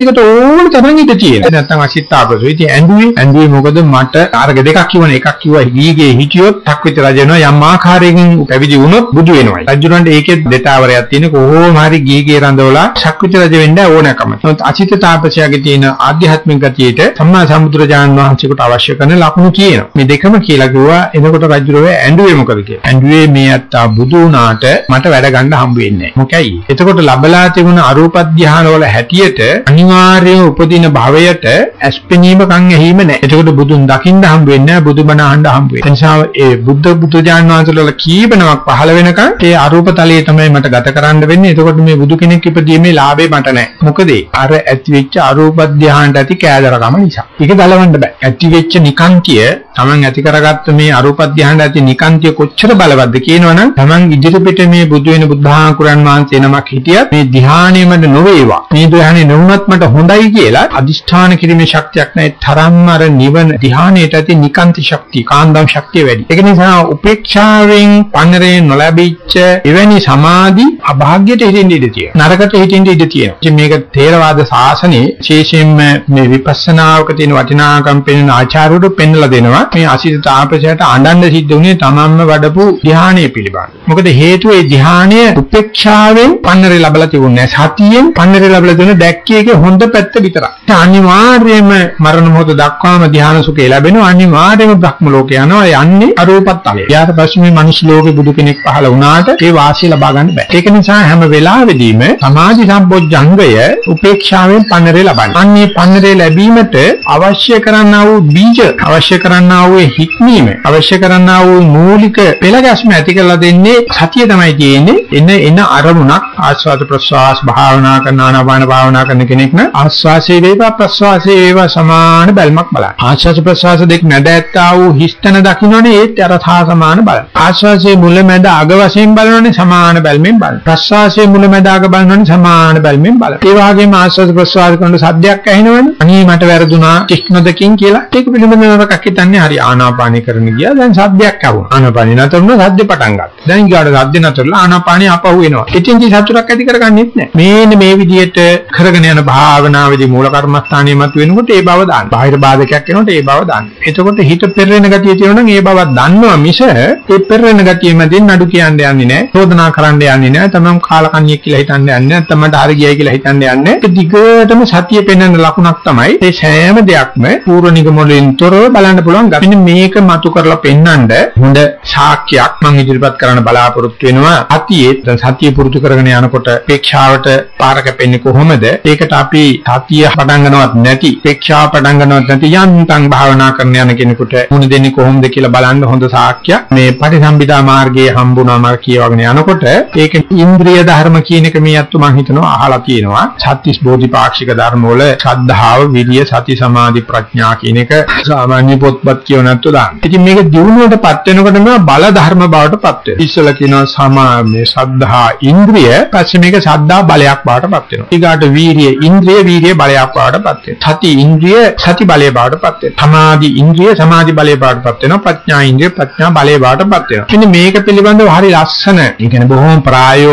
ඒකට ඕන තරම් ඉඳ තියෙනවා. නැත්තම් අසිතාපසු. ඉතින් ඇඬුවේ ඇඬුවේ මොකද මට අරග දෙකක් කිව්වනේ එකක් කිව්වා ගීගේ හිටියොත් 탁විත රජ වෙනවා යම් ආකාරයකින් පැවිදි වුණොත් බුදු වෙනවායි. රජුරන්ට ඒකෙත් දෙතාවරයක් තියෙන කොහොම හරි ගීගේ රඳවලා 탁විත රජ වෙන්න ඕනකම. නමුත් අසිත තාපසයාගේ තියෙන ආධ්‍යාත්මික ගතියට සම්මා සම්බුදුරජාණන් වහන්සේකට අවශ්‍ය කරන ලක්ෂණ කියනවා. මේ දෙකම කියලා කිව්වා එතකොට රජුරෝ ඇඬුවේ මොකද කියලා. ඇඬුවේ මේ අත්තා බුදු වුණාට මට වැඩ ගන්න හම්බ වෙන්නේ නැහැ. මොකයි? එතකොට ලබලා තිබුණ අරූප ධානය වල හැටියට අනිවාර්යයෙන් උපදින භවයට ඇස්පෙනීම කන් ඇහිම නැහැ. එතකොට බුදුන් දකින්න හම්බ වෙන්නේ නැහැ බුදුබණ අහන්න හම්බ වෙන්නේ. එනිසා ඒ බුද්ධ බුදුජාන විශ්වාසවල කීපනමක් පහළ වෙනකන් ඒ අරූප තලයේ තමයි මට ගත කරන්න වෙන්නේ. එතකොට මේ බුදු කෙනෙක් ඉපදීමේ ලාභේ මට නැහැ. මොකද අර ඇති වෙච්ච අරූප ධානයට ඇති කෑදරකම නිසා. ඒක ගලවන්න බෑ. ඇති වෙච්ච නිකාන්තිය Taman ඇති කරගත්ත මේ අරූප ධානයට ඇති නිකාන්තිය කොච්චර බලවත්ද කියනවනම් Taman ඉදිරිපිට මේ බුදු වෙන බුද්ධාංකුරන් වහන්සේ නමක් හිටියත් මේ ධානයෙමද නොවේවා. මේ ධානය නොවුනත් මට හොඳයි කියලා අදිෂ්ඨාන කිරීමේ ශක්තියක් නැහැ. තරම්ම අර නිවන ධානයට ඇති නිකාන්ති ශක්තිය, කාන්දම් ශක්තිය වැඩි. ඒක නිසා උපේක්ෂාවෙන් පන්නරේ නොලැබිච්ච එවැනි සමාධි අභාග්‍යයට හිටින්න ඉඩ තියෙනවා. නරකට හිටින්න ඉඩ තියෙනවා. ඉතින් මේක තේරවාද ශාසනයේ විශේෂයෙන්ම මේ විපස්සනාවක තියෙන වටිනාකම් පෙන්වන ආචාර්යවරු පෙන්වලා දෙනවා. මේ අසිත තාපසයට අඬන්න සිද්ධ වුණේ තමන්ම වඩපු ධානය පිළිබඳ. මොකද හේතුව ඒ ධානය උපේක්ෂාවෙන් පන්නරේ ලැබලා තිබුණේ නැහැ. සතියෙන් පන්නරේ ලැබලා දෙන දැක්කේක හොඳ පැත්ත විතරයි. ඒ අනිවාර්යයෙන්ම මරණ මොහොත දක්වාම ධාන සුඛය ලැබෙනවා. අනිවාර්යයෙන්ම බ්‍රහ්ම ලෝක යනවා. යන්නේ අරූපත් තලයේ. ඊට පස්සේ මේ මනුස්ස ලෝකේ බුදු කෙනෙක් පහළ වුණාට ඒ වාසිය ලබා ගන්න බෑ. ඒක නිසා හැම වෙලාවෙදීම සමාධි සම්පොඥංගය උපේක්ෂාවෙන් පන්නරේ ලබන්නේ. අන්නේ පන්නරේ ලැබීමට අවශ්‍ය කරන්නා වූ බීජ අවශ්‍ය කරන්නා වූ හික්මීම අවශ්‍ය කරන්නා වූ මූලික පෙළගැස්ම ඇති කරලා දෙන්නේ සතිය තමයි තියෙන්නේ. එන එන අරමුණක් ආස්වාද ප්‍රසවාස භාවනා කරන ආනාපාන භාවනා කරන කෙනෙක් නම් ආස්වාසේ වේවා ප්‍රසවාසේ වේවා සමාන බැල්මක් බලන්න. ආස්වාද ප්‍රසවාස දෙක නැද ඇත්තා වූ හිස්තන දකින්නනේ ඒත් අර තා සමාන බලන්න. ආස්වාසේ මුල මැද අග වශයෙන් බලනනේ සමාන බැල්මෙන් බලන්න. ප්‍රසවාසයේ මුල මැද අග බලනනේ සමාන බැල්මෙන් බලන්න. ඒ වගේම ආස්වාද ප්‍රසවාස කරන සද්දයක් ඇහෙනවනේ. අනේ මට වැරදුනා ටික්නොදකින් කියලා. ඒක පිළිබඳව එකක් හිතන්නේ හරි ආනාපානය කරන ගියා. දැන් සද්දයක් ඇහුණා. ආනාපානය නතරුන සද්ද පටන් ගත්තා. දැන් ඊගාට සද්ද නතරලා ආනාපානය ආපහු එනවා. ඉතින්දි සතුටක් ඇති කරගන්නෙත් නැහැ. මේන්න මේ විදිහට කරගෙන යන භාවනාවේදී මූල කර්මස්ථානයේ මත වෙනකොට ඒ බව දාන්න. බාහිර බාධකයක් එනකොට ඒ බව දාන්න. එතකොට හිත පෙරෙන ගතිය තියෙනවා නම් ඒ බව දන්නවා මිස ඒ පෙරෙන ගතිය මැදින් නඩු කියන්න යන්නේ නැහැ. චෝදනා කරන්න යන්නේ නැහැ. තමන් කාලකන්ණියෙක් කියලා හිතන්න යන්නේ නැහැ. තමන්ට හරි ගියයි කියලා හිතන්න යන්නේ. ඒක දිගටම සතිය පෙන්වන ලකුණක් තමයි. ඒ සෑම දෙයක්ම පූර්ව නිගමනවලින් තොරව බලන්න පුළුවන්. මෙන්න මේක මතු කරලා පෙන්වන්න හොඳ සාක්ෂියක් මම ඉදිරිපත් කරන්න බලාපොරොත්තු වෙනවා. අතියේ සතිය පුරුදු කරගෙන යනකොට අපේක්ෂාවට පාර කැපෙන්නේ කොහොමද? ඒකට අපි සතිය පටන් ගන්නවත් නැති, අපේක්ෂාව පටන් ගන්නවත් නැති යන්තම් භාවනා කරන යන කෙනෙකුට මුණ දෙන්නේ කොහොමද කියලා බලන්න හොඳ සාක්ෂියක් මේ පටිසම්භිදා මාර්ගයේ හම්බුනාම කියවගෙන යනකොට ඒක ඉන්ද්‍රිය ධර්ම කියන එක මේ අත්තු මම හිතනවා අහලා තියෙනවා. සත්‍තිස් බෝධිපාක්ෂික ධර්ම වල ශ්‍රද්ධාව, විරිය, සති, සමාධි, ප්‍රඥා කියන එක සාමාන්‍ය පොත්පත් කියවනත්තු දාන්න. ඉතින් මේක දිනුවටපත් වෙනකොටම බල ධර්ම බවට පත් වෙනවා. ඉස්සල කියනවා සමා මේ ශ්‍රද්ධා ඉන්ද්‍රිය, පස්සේ මේක ශ්‍රද්ධා බලයක් බවට පත් වෙනවා. ඊගාට වීරිය ඉන්ද්‍රිය, වීරිය බලයක් බවට පත් වෙනවා. සති ඉන්ද්‍රිය, සති බලය බවට පත් වෙනවා. සමාධි ඉන්ද්‍රිය, සමාධි බලය බවට පත් වෙනවා. ප්‍රඥා ඉන්ද්‍රිය, ප්‍රඥා බලය බවට පත් වෙනවා. මෙන්න මේක පිළිබඳව හරි ලස්සන, ඒ කියන්නේ බොහොම ප්‍රායෝගික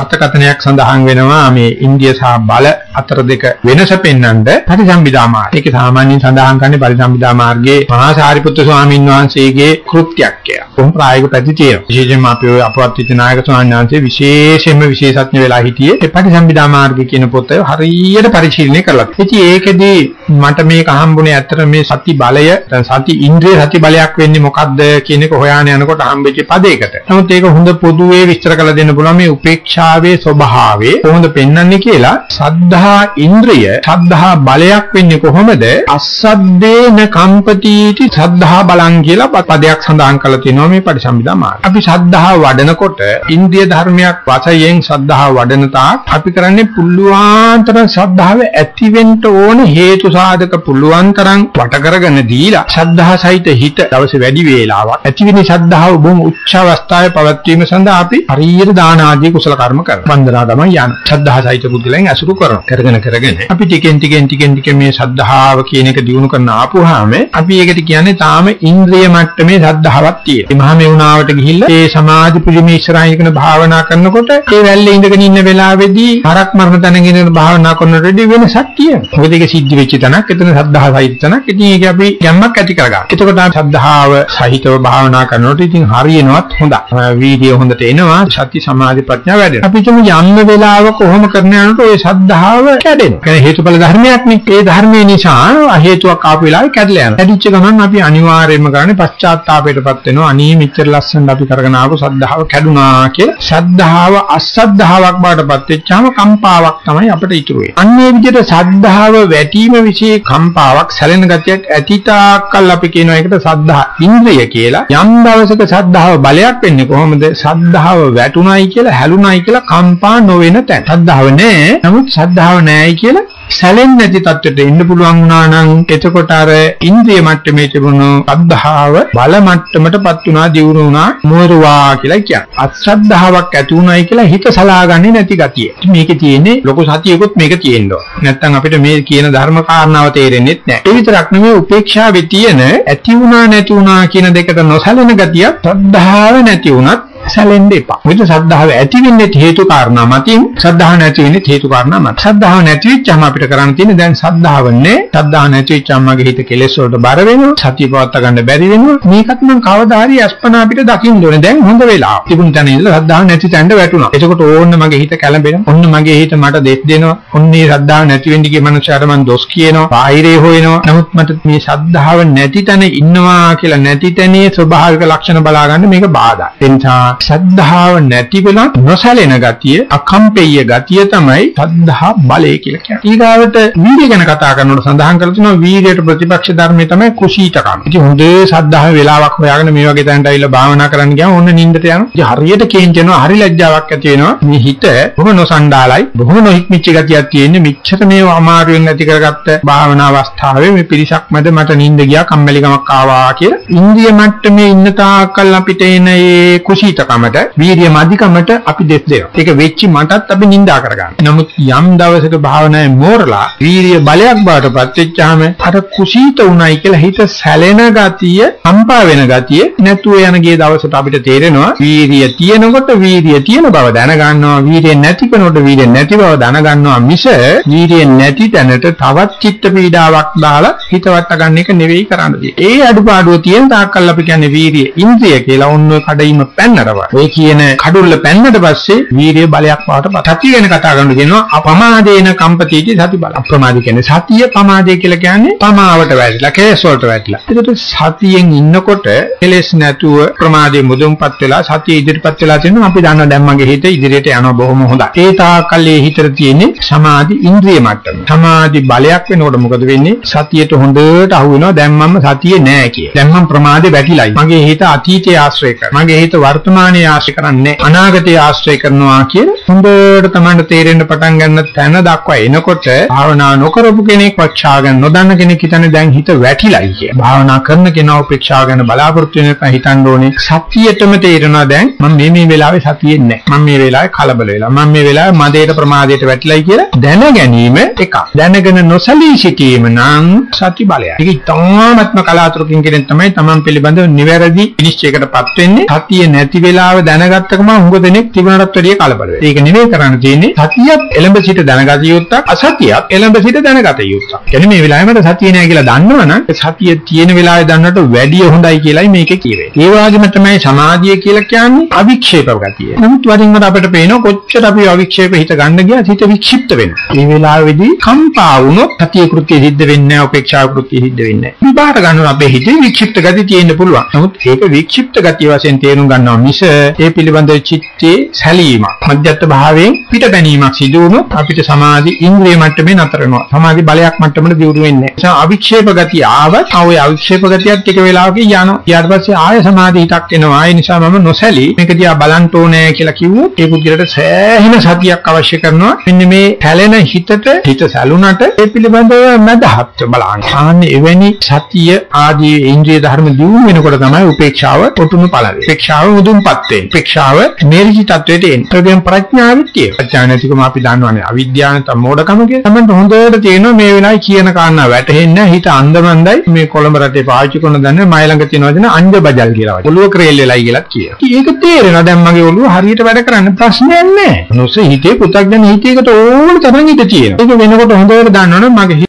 අර්ථකථනයක් සඳහන් වෙනවා මේ ඉන්ද්‍රිය සහ බල අතර දෙක වෙනස පෙන්වන්න පරිසම්බිදා මාර්ගය. ඒක සාමාන්‍යයෙන් සඳහන් කරන්නේ පරිසම්බිදා මාර්ගයේ මහා සාරිපුත්‍ර ස්වාමීන් වහන්සේගේ කෘත්‍යයක් කියලා. කොහොම ප්‍රායෝගික පැති තියෙනවා. විශේෂයෙන්ම අපි ඔය අපවත් විච නායක ස්වාමීන් වහන්සේ විශේෂයෙන්ම විශේෂඥ වෙලා හිටියේ ඒ පරිසම්බිදා මාර්ගය කියන පොත හරියට පරිශීලනය කරලා. ඉතින් ඒකෙදී මට මේක හම්බුනේ ඇත්තට මේ සති බලය සති ඉන්ද්‍රිය සති බලයක් වෙන්නේ මොකද්ද කියන එක හොයාගෙන යනකොට හම්බෙච්ච පදයකට. නමුත් ඒක හොඳ පොදුවේ විස්තර කරලා දෙන්න පුළුවන් මේ උපේක්ෂාවේ ස්වභාවය කොහොමද පෙන්වන්නේ කියලා සද්ධා ඉන්ද්‍රිය සද්ධා බලයක් වෙන්නේ කොහොමද අසද්දේන කම්පතිටි සද්ධා බලං කියලා පදයක් සඳහන් කරලා තියෙනවා මේ පරිසම්පදා මාර්ගය. අපි සද්ධා වඩනකොට ඉන්ද්‍රිය ධර්මයක් වශයෙන් සද්ධා වඩන තාක් අපි කරන්නේ පුල්ලුවාන්තර සද්ධාව ඇති වෙන්න ඕන හේතු සාධක පුළුවන් තරම් වට කරගෙන දීලා ශ්‍රද්ධා සහිත හිත දවසේ වැඩි වේලාවක් ඇතිවෙන ශ්‍රද්ධාව බොහොම උච්ච අවස්ථාවේ පවත්වීම සඳහා අපි හරියට දාන ආදී කුසල කර්ම කරනවා. වන්දනා තමයි යන. ශ්‍රද්ධා සහිත පුද්ගලයන් අසුරු කරනවා. කරගෙන කරගෙන අපි ටිකෙන් ටිකෙන් ටිකෙන් ටික මේ ශ්‍රද්ධාව කියන එක දිනු කරන ආපුවාම අපි ඒකට කියන්නේ තාම ඉන්ද්‍රිය මට්ටමේ ශ්‍රද්ධාවක් තියෙනවා. මේ මහා මෙවුනාවට ගිහිල්ලා ඒ සමාධි පුරිමේ ඉස්සරහින් භාවනා කරනකොට ඒ වැල්ලේ ඉඳගෙන ඉන්න වෙලාවේදී හරක් මරණ තැනගෙන භාවනා කරනකොටදී වෙනසක් තියෙනවා. මොකද ඒක සිද්ධ වෙච්ච තැනක්, එතන ශ්‍රද්ධාව සහිත තැනක්. ඉතින් ඒක අපි යම්මක් ඇති කරගන්න. එතකොට අපි ශ්‍රද්ධාව සහිතව භාවනා කරනකොට ඉතින් හරියනවත් හොඳයි. වීඩියෝ හොඳට එනවා. සති සමාධි ප්‍රඥා වැඩෙනවා. අපි තුමු යම් වෙලාවක කොහොම කරන යනකොට ওই ශ්‍රද්ධාව කැඩෙනවා. ඒ හේතුඵල ධර්මයක් නේ. ඒ ධර්මයේ නිසා හේතුවක් ආපු වෙලාවේ කැඩලා යනවා. කැඩිච්ච ගමන් අපි අනිවාර්යයෙන්ම කරන්නේ පශ්චාත්තාපයටපත් වෙනවා. අනී මෙච්චර ලස්සන අපි කරගෙන ආපු ශ්‍රද්ධාව කැඩුනා කියලා. ශ්‍රද්ධාව අසද්ධාාවක් බාටපත් වෙච්චාම කම්පාවක් තමයි අපිට ඉතුරු වෙන්නේ. අන්නේ විදිහට ශ්‍රද්ධාව වැටීම વિશે කම්පාවක් සැලෙන ගතියක් ඇතිතාකල් අපි කියනවා ඒකට සද්ධා ඉන්ද්‍රිය කියලා. යම් දවසක ශ්‍රද්ධාව බලයක් වෙන්නේ කොහොමද? ශ්‍රද්ධාව වැටුණයි කියලා හැලුණයි කියලා කම්පා නොවෙන තැන. ශ්‍රද්ධාව නැහැ. නමුත් ශ්‍රද්ධාව නැහැයි කියලා සැලෙන්නේ නැති තත්ත්වයට එන්න පුළුවන් වුණා නම් එතකොට අර ඉන්ද්‍රිය මට්ටමේ තිබුණු අද්ධාව බල මට්ටමටපත් වුණා දියුණු වුණා මෝරුවා කියලා කියන්නේ. අශ්‍රද්ධාවක් ඇති වුණයි කියලා හිත සලාගන්නේ නැති ගතිය. මේකේ තියෙන්නේ ලොකු සතියකුත් මේක තියෙනවා. නැත්තම් අපිට මේ කියන ධර්ම කාරණාව තේරෙන්නේ නැහැ. ඒ විතරක් නෙමෙයි උපේක්ෂාවේ තියෙන ඇති වුණා නැති වුණා කියන දෙකට නොසැලෙන ගතිය ශ්‍රද්ධාව නැති වුණත් සැලෙන්න එපා. මොකද ශ්‍රද්ධාව ඇති වෙන්නේ හේතු කාරණා මතින් ශ්‍රද්ධාව නැති වෙන්නේ හේතු කාරණා මත. ශ්‍රද්ධාව නැති වෙච්චාම අපිට කරන්න තියෙන්නේ දැන් ශ්‍රද්ධාව නැහැ. ශ්‍රද්ධාව නැති වෙච්චාම මගේ හිත කෙලෙස් වලට බර වෙනවා. සතිය පවත්වා ගන්න බැරි වෙනවා. මේකත් මම කවදා හරි අස්පනා අපිට දකින්න ඕනේ. දැන් හොඳ වෙලාව. තිබුණ තැන ඉඳලා ශ්‍රද්ධාව නැති තැනට වැටුණා. එතකොට ඕන්න මගේ හිත කැළඹෙනවා. ඔන්න මගේ හිත මට දෙස් දෙනවා. ඔන්නේ ශ්‍රද්ධාව නැති වෙන්න ගිය මනුස්සයාට මම දොස් කියනවා. බාහිරේ හොයනවා. නමුත් මට මේ ශ්‍රද්ධාව නැති තැන ඉන්නවා කියලා නැති තැනේ ස්වභාවික ලක්ෂණ බලාගන්න මේක බාධා. එනිසා ශ්‍රද්ධාව නැති වෙලා නොසැලෙන ගතිය, අකම්පෙය ගතිය තමයි ශ්‍රද්ධා බලය කියලා කියන්නේ. ඊගාවට වීර්ය ගැන කතා කරනකොට සඳහන් කරලා තියෙනවා වීර්යයට ප්‍රතිපක්ෂ ධර්මය තමයි කුසීතකම. ඉතින් හොඳේ ශ්‍රද්ධාවේ වෙලාවක් හොයාගෙන මේ වගේ තැනට ඇවිල්ලා භාවනා කරන්න ගියාම ඔන්න නිින්දට යනවා. ඉතින් හරියට කේන්චනවා, හරි ලැජ්ජාවක් ඇති වෙනවා. මේ හිත බොහොම නොසන්ඩාලයි, බොහොම නොහික්මිච්ච ගතියක් තියෙන්නේ. මෙච්චර මේ අමාරුවෙන් ඇති කරගත්ත භාවනා අවස්ථාවේ මේ පිරිසක් මැද මට නිින්ද ගියා, කම්මැලිකමක් ආවා කියලා. ඉන්දිය මට්ටමේ ඉන්න තාක්කල් අපිට එන මේ කුසීතකමට වීර්ය මධිකමට අපි දෙස් දෙනවා. ඒක වෙච්චි මටත් අපි නිඳා කරගන්න. නමුත් යම් දවසක භාවනාවේ මෝරලා වීර්ය බලයක් බවට පත් වෙච්චාම අර කුසීත උණයි කියලා හිත සැලෙන ගතිය, කම්පා වෙන ගතිය නැතුව යන ගිය දවසට අපිට තේරෙනවා වීර්ය තියෙනකොට වීර්ය තියෙන බව දැනගන්නවා. වීර්ය නැති කෙනකොට වීර්ය නැති බව දැනගන්නවා මිස වීර්ය නැති තැනට තවත් චිත්ත පීඩාවක් දාලා හිතවට ගන්න එක නෙවෙයි කරන්නේ. ඒ අඩුපාඩුව තියෙන තාක්කල් අපි කියන්නේ වීර්ය ඉන්ද්‍රිය කියලා ඔන්න ඔය කඩයිම පැන්නරවා. ඔය කියන කඩුල්ල පැන්නට පස්සේ වීරිය බලයක් වාටපත්. සතිය ගැන කතා කරනකොට කියනවා අපමාදේන කම්පතිටි සති බල. අප්‍රමාදී කියන්නේ සතිය පමාදේ කියලා කියන්නේ පමාවට වැටිලා කෙලෙස් වලට වැටිලා. ඒකට සතියෙන් ඉන්නකොට කෙලෙස් නැතුව ප්‍රමාදේ මුදුන්පත් වෙලා සතිය ඉදිරිපත් වෙලා තියෙනවා අපි දන්නවා දැන් මගේ හිත ඉදිරියට යනවා බොහොම හොඳයි. ඒ තාකල් ඒ හිතට තියෙන්නේ සමාධි ඉන්ද්‍රිය මට්ටම. සමාධි බලයක් වෙනකොට මොකද වෙන්නේ? සතියට හොඳට අහු වෙනවා දැන් මම සතියේ නෑ කිය. දැන් මම ප්‍රමාදේ වැටිලායි. මගේ හිත අතීතයේ ආශ්‍රය කරනවා. මගේ හිත වර්තමානයේ ආශ්‍රය කරන්නේ අනාගතය ආශ්‍රය කරනවා කියලා හොඳට තමයි තේරෙන්න පටන් ගන්න තැන දක්වා එනකොට භාවනා නොකරපු කෙනෙක් වචා ගන්න නොදන්න කෙනෙක් හිතන්නේ දැන් හිත වැටිලයි කිය. භාවනා කරන කෙනා උපේක්ෂා ගන්න බලාපොරොත්තු වෙන එක හිතන්න ඕනේ. සතියටම තේරෙනවා දැන් මම මේ මේ වෙලාවේ සතියේ නැහැ. මම මේ වෙලාවේ කලබල වෙලා. මම මේ වෙලාවේ මදේට ප්‍රමාදයට වැටිලයි කියලා දැන ගැනීම එකක්. දැනගෙන නොසලී සිටීම නම් සති බලයයි. ඒක ඉතාමත්ම කලාතුරකින් කෙනෙක් තමයි Taman පිළිබඳව නිවැරදි විනිශ්චයකටපත් වෙන්නේ. සතිය නැති වෙලාව දැනගත්ත ගමන් හුඟ දෙනෙක් තිබුණටත් වැඩිය කලබල වෙනවා. ඒක නෙවෙයි කරන්න තියෙන්නේ සතියත් එළඹ සිට දැනගත යුත්තක් අසතියත් එළඹ සිට දැනගත යුත්තක්. කියන්නේ මේ වෙලාවේ මට සතිය නෑ කියලා දන්නවනම් සතිය තියෙන වෙලාවේ දන්නට වැඩිය හොඳයි කියලායි මේකේ කියවේ. ඒ වගේම තමයි සමාධිය කියලා කියන්නේ අවික්ෂේප ගතිය. නමුත් වරින් වර අපිට පේන කොච්චර අපි අවික්ෂේප හිත ගන්න ගියත් හිත වික්ෂිප්ත වෙනවා. මේ වෙලාවේදී කම්පා වුණොත් සතිය කෘත්‍ය සිද්ධ වෙන්නේ නැහැ, උපේක්ෂා කෘත්‍ය සිද්ධ වෙන්නේ නැහැ. විපාක ගන්න අපේ හිතේ වික්ෂිප්ත ගතිය තියෙන්න පුළුවන්. නමුත් ඒක වික්ෂිප්ත ගතිය වශයෙන් තේරුම් ගන්නවා මිස මිස ඒ පිළිබඳ චිත්තේ සැලීමක් මධ්‍යස්ථ භාවයෙන් පිටපැනීමක් සිදු වුණොත් අපිට සමාධි ඉන්ද්‍රිය මට්ටමේ නතර වෙනවා. සමාධි බලයක් මට්ටමට දියුණු වෙන්නේ නැහැ. ඒ අවික්ෂේප ගතිය ආවත් ආ ඔය අවික්ෂේප ගතියත් ටික වෙලාවකින් යනවා. ඊට පස්සේ ආය සමාධි හිතක් එනවා. ඒ නිසා මම නොසැලී මේක දිහා බලන්න ඕනේ කියලා කිව්වොත් ඒ පුද්ගලට සෑහෙන සතියක් අවශ්‍ය කරනවා. මෙන්න මේ හැලෙන හිතට හිත සැලුනට ඒ පිළිබඳව මදහත් බලන්න. ආන්නේ එවැනි සතිය ආදී ඉන්ද්‍රිය ධර්ම දියුණු වෙනකොට තමයි උපේක්ෂාව ඔටුනු පළවෙන්නේ. උපේක්ෂාව මුදුන්පත් වෙන්නේ. උපේක්ෂාව මේරිචි තත්වයට එන්නේ. ඒකෙන් ප්‍රඥාවෙත් තියෙනවා. ප්‍රඥා නැතිකම අපි දන්නවනේ අවිද්‍යාව නැත්නම් මෝඩකම කියලා. තමයි හොඳට තේරෙනවා මේ වෙලාවේ කියන කාරණා වැටහෙන්නේ හිත අන්දමන්දයි මේ කොළඹ රටේ පාවිච්චි කරන දන්නේ මයි ළඟ තියෙනවා දෙන අංජ බජල් කියලා වගේ. ඔළුව ක්‍රේල් වෙලයි කියලාත් කියනවා. ඒක තේරෙනවා දැන් මගේ ඔළුව හරියට වැඩ කරන්න ප්‍රශ්නයක් නැහැ. මොනොසේ හිතේ පුතක් දැන් හිතේකට ඕන තරම් ඉඳ තියෙනවා. ඒක වෙනකොට හොඳට දන්නවනේ මගේ